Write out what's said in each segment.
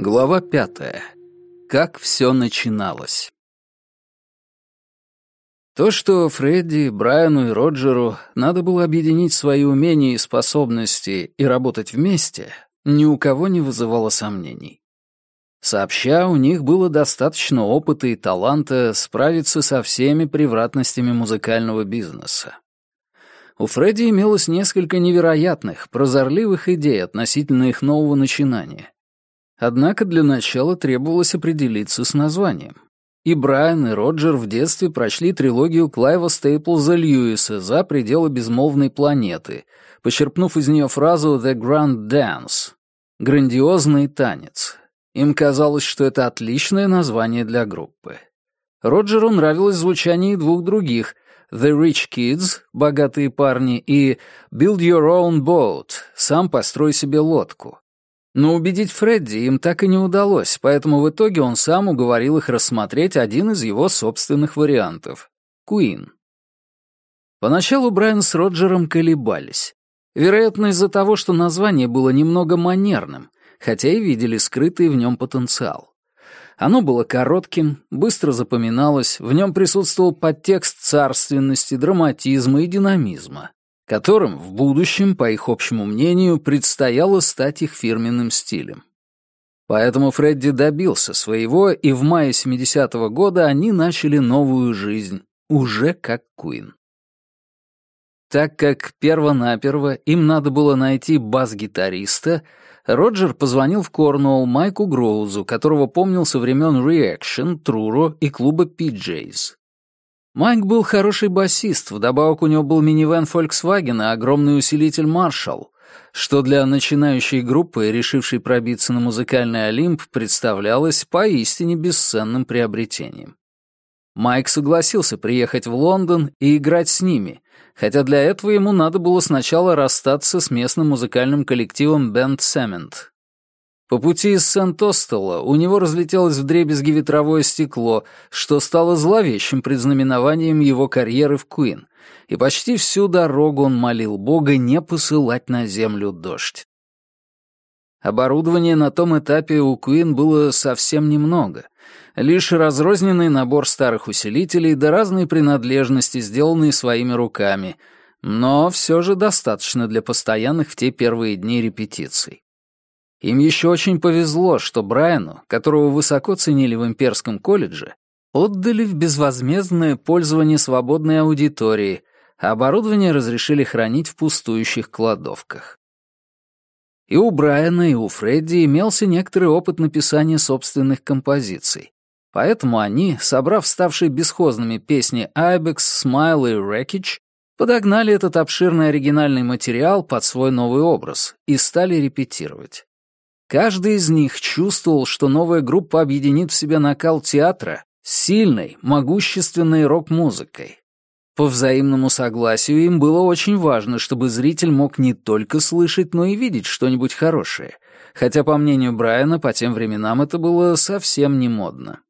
Глава пятая. Как все начиналось. То, что Фредди, Брайану и Роджеру надо было объединить свои умения и способности и работать вместе, ни у кого не вызывало сомнений. Сообща, у них было достаточно опыта и таланта справиться со всеми превратностями музыкального бизнеса. У Фредди имелось несколько невероятных, прозорливых идей относительно их нового начинания — Однако для начала требовалось определиться с названием. И Брайан, и Роджер в детстве прочли трилогию Клайва Стейплза Льюиса «За пределы безмолвной планеты», почерпнув из нее фразу «The Grand Dance» — «Грандиозный танец». Им казалось, что это отличное название для группы. Роджеру нравилось звучание и двух других — «The Rich Kids» — «Богатые парни» и «Build Your Own Boat» — «Сам построй себе лодку». Но убедить Фредди им так и не удалось, поэтому в итоге он сам уговорил их рассмотреть один из его собственных вариантов — Куин. Поначалу Брайан с Роджером колебались. Вероятно, из-за того, что название было немного манерным, хотя и видели скрытый в нем потенциал. Оно было коротким, быстро запоминалось, в нем присутствовал подтекст царственности, драматизма и динамизма которым в будущем, по их общему мнению, предстояло стать их фирменным стилем. Поэтому Фредди добился своего, и в мае 70-го года они начали новую жизнь, уже как Куин. Так как перво-наперво им надо было найти бас-гитариста, Роджер позвонил в Корнуолл Майку Гроузу, которого помнил со времен Reaction, Труро и клуба Пиджейс. Майк был хороший басист, вдобавок у него был минивэн Volkswagen и огромный усилитель Marshall, что для начинающей группы, решившей пробиться на музыкальный Олимп, представлялось поистине бесценным приобретением. Майк согласился приехать в Лондон и играть с ними, хотя для этого ему надо было сначала расстаться с местным музыкальным коллективом Band Cement, по пути из Сент-Остела у него разлетелось вдребезги ветровое стекло, что стало зловещим предзнаменованием его карьеры в Куин, и почти всю дорогу он молил Бога не посылать на землю дождь. Оборудования на том этапе у Куин было совсем немного. Лишь разрозненный набор старых усилителей да разные принадлежности, сделанные своими руками, но все же достаточно для постоянных в те первые дни репетиций. Им еще очень повезло, что Брайану, которого высоко ценили в имперском колледже, отдали в безвозмездное пользование свободной аудитории, а оборудование разрешили хранить в пустующих кладовках. И у Брайана, и у Фредди имелся некоторый опыт написания собственных композиций. Поэтому они, собрав ставшие бесхозными песни «Айбекс», «Смайл» и «Рэкич», подогнали этот обширный оригинальный материал под свой новый образ и стали репетировать. Каждый из них чувствовал, что новая группа объединит в себе накал театра с сильной, могущественной рок-музыкой. По взаимному согласию им было очень важно, чтобы зритель мог не только слышать, но и видеть что-нибудь хорошее, хотя, по мнению Брайана, по тем временам это было совсем не модно.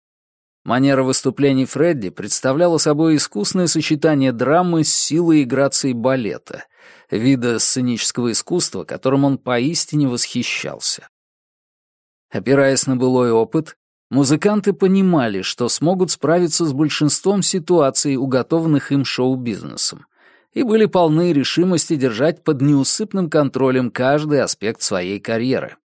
Манера выступлений Фредди представляла собой искусное сочетание драмы с силой и грацией балета, вида сценического искусства, которым он поистине восхищался. Опираясь на былой опыт, музыканты понимали, что смогут справиться с большинством ситуаций, уготованных им шоу-бизнесом, и были полны решимости держать под неусыпным контролем каждый аспект своей карьеры.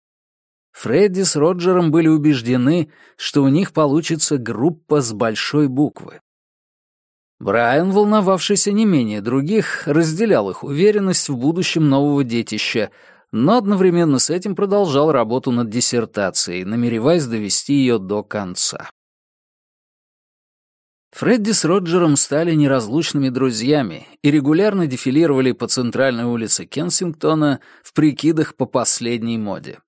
Фредди с Роджером были убеждены, что у них получится группа с большой буквы. Брайан, волновавшийся не менее других, разделял их уверенность в будущем нового детища, но одновременно с этим продолжал работу над диссертацией, намереваясь довести ее до конца. Фредди с Роджером стали неразлучными друзьями и регулярно дефилировали по центральной улице Кенсингтона в прикидах по последней моде.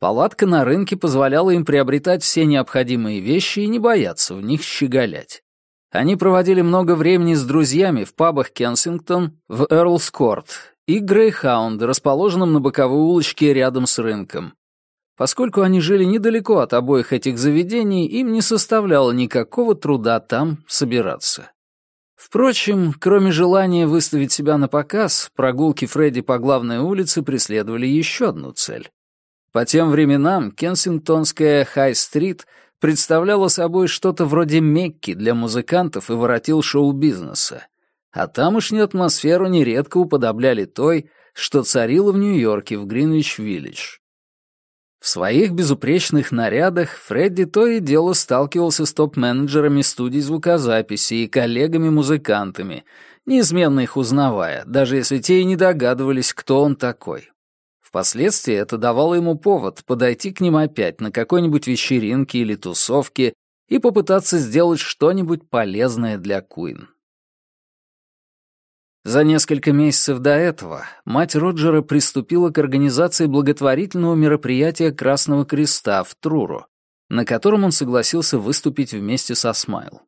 Палатка на рынке позволяла им приобретать все необходимые вещи и не бояться в них щеголять. Они проводили много времени с друзьями в пабах Кенсингтон, в Эрлскорт и Грейхаунд, расположенном на боковой улочке рядом с рынком. Поскольку они жили недалеко от обоих этих заведений, им не составляло никакого труда там собираться. Впрочем, кроме желания выставить себя на показ, прогулки Фредди по главной улице преследовали еще одну цель. По тем временам Кенсингтонская Хай-стрит представляла собой что-то вроде Мекки для музыкантов и воротил шоу-бизнеса а тамошнюю атмосферу нередко уподобляли той, что царила в Нью-Йорке в Гринвич-Виллидж. В своих безупречных нарядах Фредди то и дело сталкивался с топ-менеджерами студий звукозаписи и коллегами-музыкантами, неизменно их узнавая, даже если те и не догадывались, кто он такой. Впоследствии это давало ему повод подойти к ним опять на какой-нибудь вечеринке или тусовке и попытаться сделать что-нибудь полезное для Куин. За несколько месяцев до этого мать Роджера приступила к организации благотворительного мероприятия Красного Креста в Труру, на котором он согласился выступить вместе со Смайл.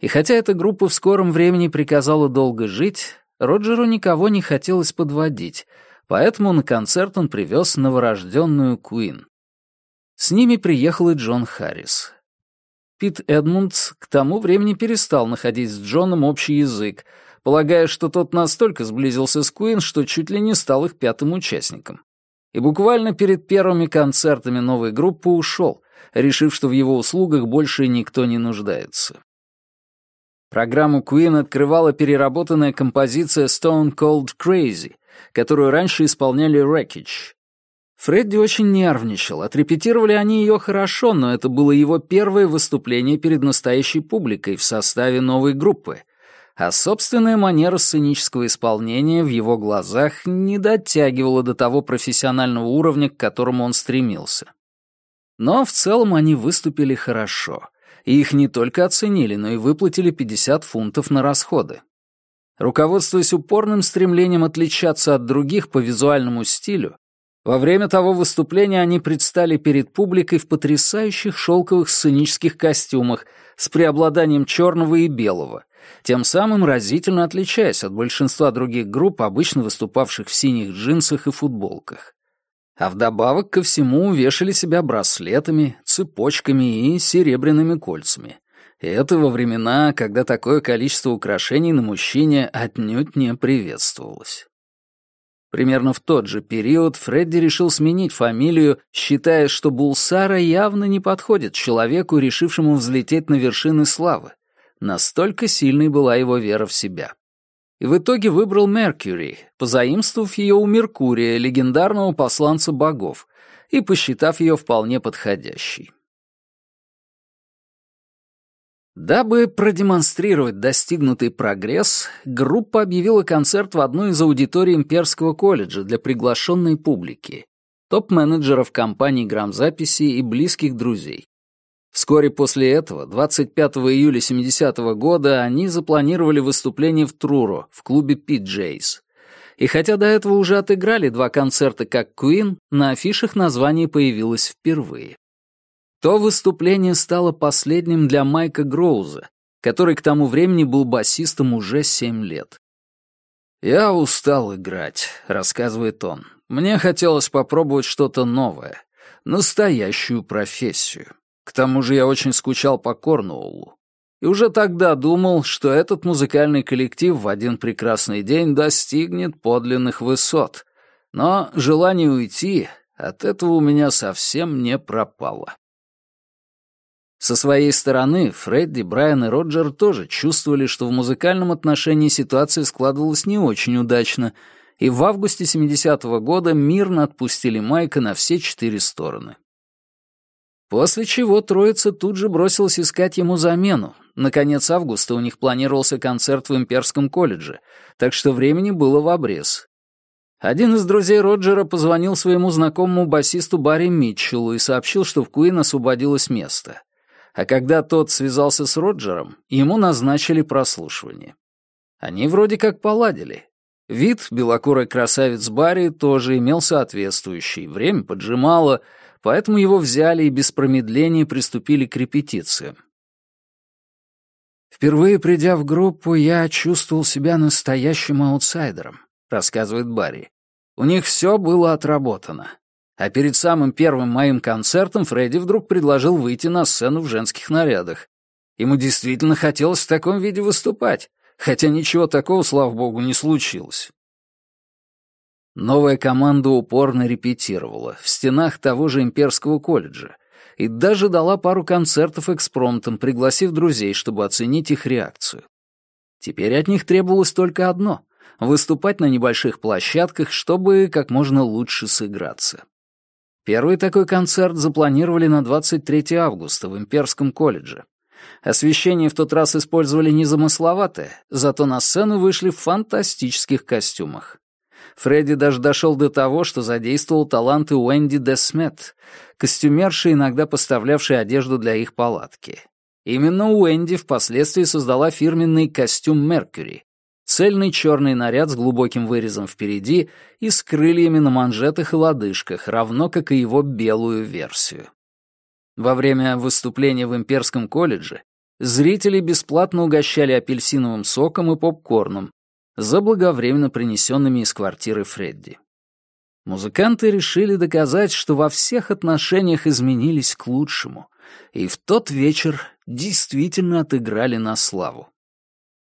И хотя эта группа в скором времени приказала долго жить, Роджеру никого не хотелось подводить, поэтому на концерт он привез новорожденную Куин. С ними приехал и Джон Харрис. Пит Эдмундс к тому времени перестал находить с Джоном общий язык, полагая, что тот настолько сблизился с Куин, что чуть ли не стал их пятым участником. И буквально перед первыми концертами новой группы ушел, решив, что в его услугах больше никто не нуждается. Программу Куин открывала переработанная композиция Stone Cold Crazy, которую раньше исполняли Wreckage. Фредди очень нервничал, отрепетировали они ее хорошо, но это было его первое выступление перед настоящей публикой в составе новой группы — а собственная манера сценического исполнения в его глазах не дотягивала до того профессионального уровня, к которому он стремился. Но в целом они выступили хорошо, и их не только оценили, но и выплатили 50 фунтов на расходы. Руководствуясь упорным стремлением отличаться от других по визуальному стилю, во время того выступления они предстали перед публикой в потрясающих шелковых сценических костюмах с преобладанием черного и белого, тем самым разительно отличаясь от большинства других групп, обычно выступавших в синих джинсах и футболках. А вдобавок ко всему вешали себя браслетами, цепочками и серебряными кольцами. И это во времена, когда такое количество украшений на мужчине отнюдь не приветствовалось. Примерно в тот же период Фредди решил сменить фамилию, считая, что Булсара явно не подходит человеку, решившему взлететь на вершины славы. Настолько сильной была его вера в себя. И в итоге выбрал Меркьюри, позаимствовав ее у Меркурия, легендарного посланца богов, и посчитав ее вполне подходящей. Дабы продемонстрировать достигнутый прогресс, группа объявила концерт в одной из аудиторий Имперского колледжа для приглашенной публики, топ-менеджеров компаний грамзаписи и близких друзей. Вскоре после этого, 25 июля 70 -го года, они запланировали выступление в Труро, в клубе «Пиджейс». И хотя до этого уже отыграли два концерта как Queen, на афишах название появилось впервые. То выступление стало последним для Майка Гроуза, который к тому времени был басистом уже 7 лет. «Я устал играть», — рассказывает он. «Мне хотелось попробовать что-то новое, настоящую профессию». К тому же я очень скучал по Корнуоллу. И уже тогда думал, что этот музыкальный коллектив в один прекрасный день достигнет подлинных высот. Но желание уйти от этого у меня совсем не пропало. Со своей стороны, Фредди, Брайан и Роджер тоже чувствовали, что в музыкальном отношении ситуация складывалась не очень удачно, и в августе 70-го года мирно отпустили Майка на все четыре стороны. После чего троица тут же бросилась искать ему замену. Наконец августа у них планировался концерт в Имперском колледже, так что времени было в обрез. Один из друзей Роджера позвонил своему знакомому басисту Барри Митчеллу и сообщил, что в Куин освободилось место. А когда тот связался с Роджером, ему назначили прослушивание. Они вроде как поладили. Вид белокурой красавец Барри тоже имел соответствующий, время поджимало — Поэтому его взяли и без промедления приступили к репетициям. «Впервые придя в группу, я чувствовал себя настоящим аутсайдером», — рассказывает Барри. «У них все было отработано. А перед самым первым моим концертом Фредди вдруг предложил выйти на сцену в женских нарядах. Ему действительно хотелось в таком виде выступать, хотя ничего такого, слава богу, не случилось. Новая команда упорно репетировала в стенах того же имперского колледжа и даже дала пару концертов экспромтом, пригласив друзей, чтобы оценить их реакцию. Теперь от них требовалось только одно — выступать на небольших площадках, чтобы как можно лучше сыграться. Первый такой концерт запланировали на 23 августа в Имперском колледже. Освещение в тот раз использовали незамысловатое, зато на сцену вышли в фантастических костюмах. Фредди даже дошел до того, что задействовал таланты Уэнди Десмет, костюмерши, иногда поставлявшей одежду для их палатки. Именно Уэнди впоследствии создала фирменный костюм «Меркьюри», цельный черный наряд с глубоким вырезом впереди и с крыльями на манжетах и лодыжках, равно как и его белую версию. Во время выступления в Имперском колледже зрители бесплатно угощали апельсиновым соком и попкорном, заблаговременно принесенными из квартиры Фредди. Музыканты решили доказать, что во всех отношениях изменились к лучшему, и в тот вечер действительно отыграли на славу.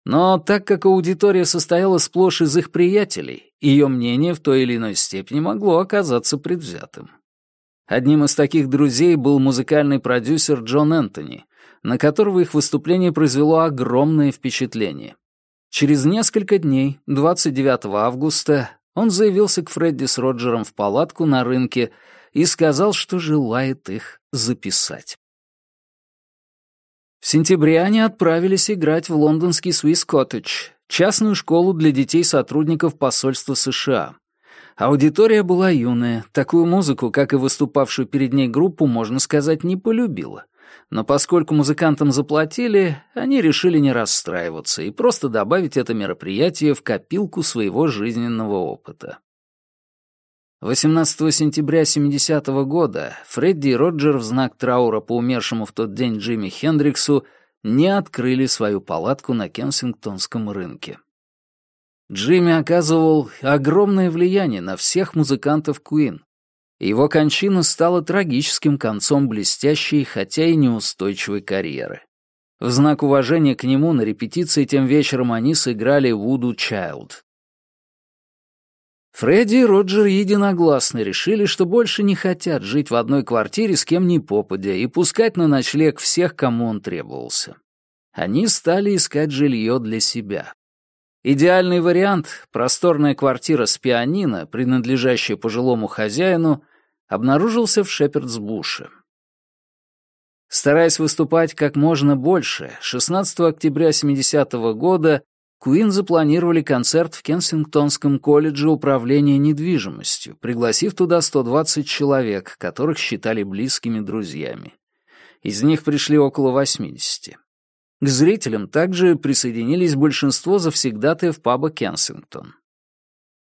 Но так как аудитория состояла сплошь из их приятелей, ее мнение в той или иной степени могло оказаться предвзятым. Одним из таких друзей был музыкальный продюсер Джон Энтони, на которого их выступление произвело огромное впечатление. Через несколько дней, 29 августа, он заявился к Фредди с Роджером в палатку на рынке и сказал, что желает их записать. В сентябре они отправились играть в лондонский Swiss Cottage, частную школу для детей сотрудников посольства США. Аудитория была юная, такую музыку, как и выступавшую перед ней группу, можно сказать, не полюбила. Но поскольку музыкантам заплатили, они решили не расстраиваться и просто добавить это мероприятие в копилку своего жизненного опыта. 18 сентября 70 -го года Фредди и Роджер в знак траура по умершему в тот день Джимми Хендриксу не открыли свою палатку на Кенсингтонском рынке. Джимми оказывал огромное влияние на всех музыкантов Куин, его кончина стала трагическим концом блестящей, хотя и неустойчивой карьеры. В знак уважения к нему на репетиции тем вечером они сыграли «Вуду Чайлд». Фредди и Роджер единогласно решили, что больше не хотят жить в одной квартире с кем ни попадя и пускать на ночлег всех, кому он требовался. Они стали искать жилье для себя. Идеальный вариант — просторная квартира с пианино, принадлежащая пожилому хозяину, обнаружился в Шепердсбуше. Стараясь выступать как можно больше, 16 октября 70 -го года Куин запланировали концерт в Кенсингтонском колледже управления недвижимостью, пригласив туда 120 человек, которых считали близкими друзьями. Из них пришли около 80. К зрителям также присоединились большинство завсегдатаев паба Кенсингтон.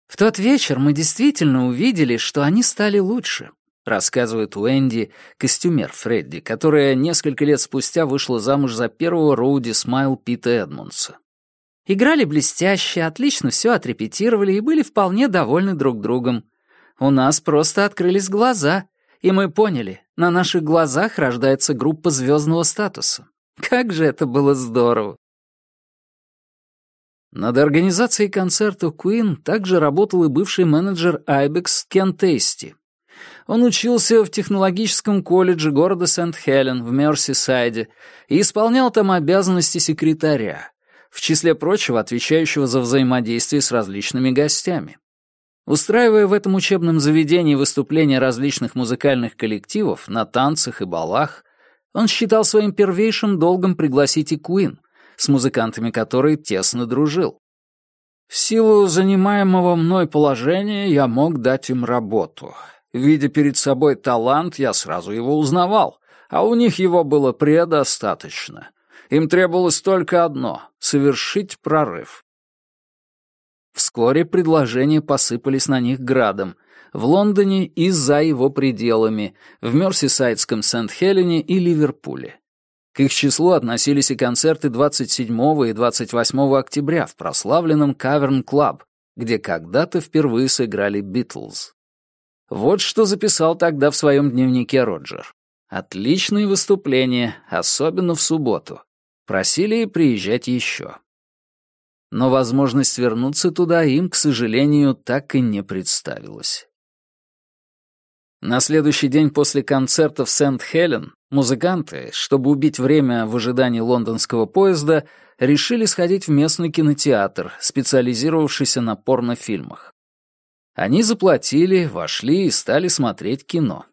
«В тот вечер мы действительно увидели, что они стали лучше», рассказывает Уэнди, костюмер Фредди, которая несколько лет спустя вышла замуж за первого Роуди Смайл Пита Эдмундса. Играли блестяще, отлично все отрепетировали и были вполне довольны друг другом. У нас просто открылись глаза, и мы поняли, на наших глазах рождается группа звездного статуса. Как же это было здорово! Над организацией концерта Куин также работал и бывший менеджер Айбекс Кен Тейсти. Он учился в технологическом колледже города Сент-Хелен в Мерсисайде и исполнял там обязанности секретаря, в числе прочего отвечающего за взаимодействие с различными гостями. Устраивая в этом учебном заведении выступления различных музыкальных коллективов на танцах и балах, он считал своим первейшим долгом пригласить и Куин — с музыкантами которой тесно дружил. В силу занимаемого мной положения я мог дать им работу. Видя перед собой талант, я сразу его узнавал, а у них его было предостаточно. Им требовалось только одно — совершить прорыв. Вскоре предложения посыпались на них градом — в Лондоне и за его пределами, в Мерсисайдском Сент-Хелене и Ливерпуле. К их числу относились и концерты 27 и 28 октября в прославленном Cavern Club, где когда-то впервые сыграли Битлз. Вот что записал тогда в своем дневнике Роджер. «Отличные выступления, особенно в субботу. Просили приезжать еще». Но возможность вернуться туда им, к сожалению, так и не представилась. На следующий день после концерта в Сент-Хелен музыканты, чтобы убить время в ожидании лондонского поезда, решили сходить в местный кинотеатр, специализировавшийся на порнофильмах. Они заплатили, вошли и стали смотреть кино.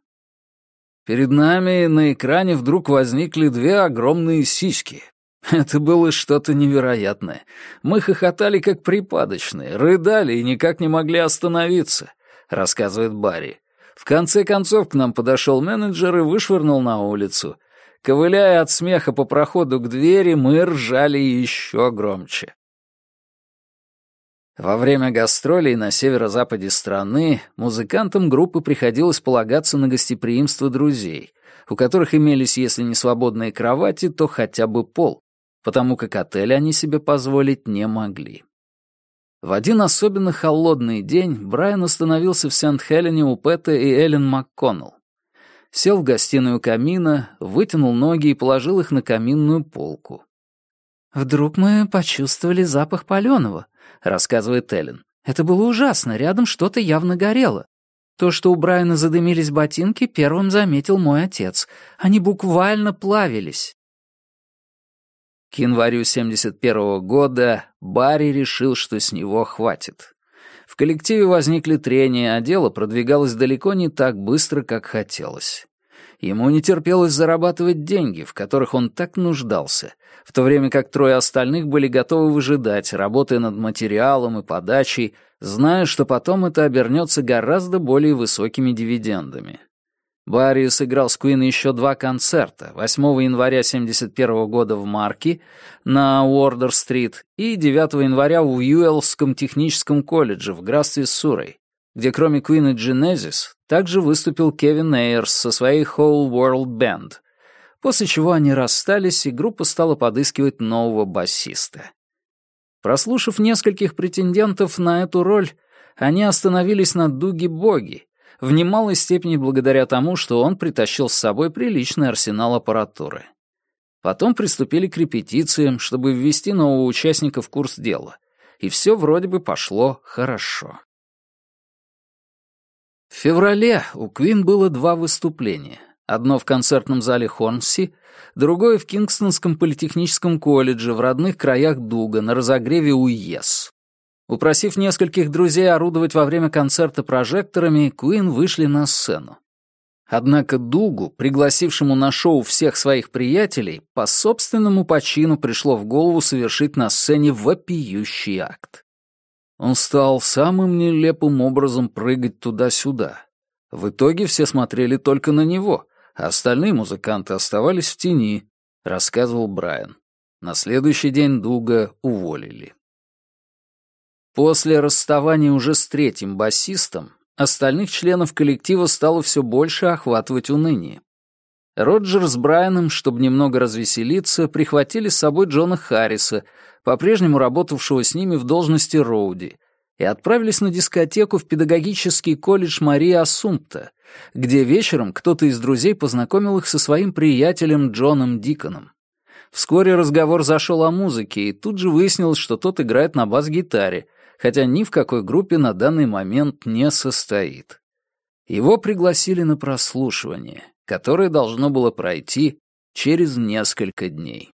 Перед нами на экране вдруг возникли две огромные сиськи. Это было что-то невероятное. Мы хохотали как припадочные, рыдали и никак не могли остановиться, рассказывает Барри. В конце концов к нам подошел менеджер и вышвырнул на улицу. Ковыляя от смеха по проходу к двери, мы ржали еще громче. Во время гастролей на северо-западе страны музыкантам группы приходилось полагаться на гостеприимство друзей, у которых имелись, если не свободные кровати, то хотя бы пол, потому как отель они себе позволить не могли. В один особенно холодный день Брайан остановился в Сент-Хелене у Пэта и Эллен МакКоннелл. Сел в гостиную камина, вытянул ноги и положил их на каминную полку. «Вдруг мы почувствовали запах паленого», — рассказывает Эллен. «Это было ужасно, рядом что-то явно горело. То, что у Брайана задымились ботинки, первым заметил мой отец. Они буквально плавились». К январю 71 года Барри решил, что с него хватит. В коллективе возникли трения, а дело продвигалось далеко не так быстро, как хотелось. Ему не терпелось зарабатывать деньги, в которых он так нуждался, в то время как трое остальных были готовы выжидать, работая над материалом и подачей, зная, что потом это обернется гораздо более высокими дивидендами. Барри сыграл с Куин еще два концерта, 8 января 1971 года в Марке на Уордер-стрит и 9 января в Юэллском техническом колледже в графстве Суррей, где кроме Куин и Genesis также выступил Кевин Эйерс со своей Whole World Band, после чего они расстались, и группа стала подыскивать нового басиста. Прослушав нескольких претендентов на эту роль, они остановились на Дуги Боги, в немалой степени благодаря тому, что он притащил с собой приличный арсенал аппаратуры. Потом приступили к репетициям, чтобы ввести нового участника в курс дела. И все вроде бы пошло хорошо. В феврале у Квин было два выступления. Одно в концертном зале Хорнси, другое в Кингстонском политехническом колледже в родных краях Дуга на разогреве УЕС. Упросив нескольких друзей орудовать во время концерта прожекторами, Куин вышли на сцену. Однако Дугу, пригласившему на шоу всех своих приятелей, по собственному почину пришло в голову совершить на сцене вопиющий акт. Он стал самым нелепым образом прыгать туда-сюда. В итоге все смотрели только на него, а остальные музыканты оставались в тени, рассказывал Брайан. На следующий день Дуга уволили. После расставания уже с третьим басистом остальных членов коллектива стало все больше охватывать уныние. Роджер с Брайаном, чтобы немного развеселиться, прихватили с собой Джона Харриса, по-прежнему работавшего с ними в должности Роуди, и отправились на дискотеку в педагогический колледж Марии Ассумпта, где вечером кто-то из друзей познакомил их со своим приятелем Джоном Диконом. Вскоре разговор зашел о музыке, и тут же выяснилось, что тот играет на бас-гитаре — хотя ни в какой группе на данный момент не состоит. Его пригласили на прослушивание, которое должно было пройти через несколько дней.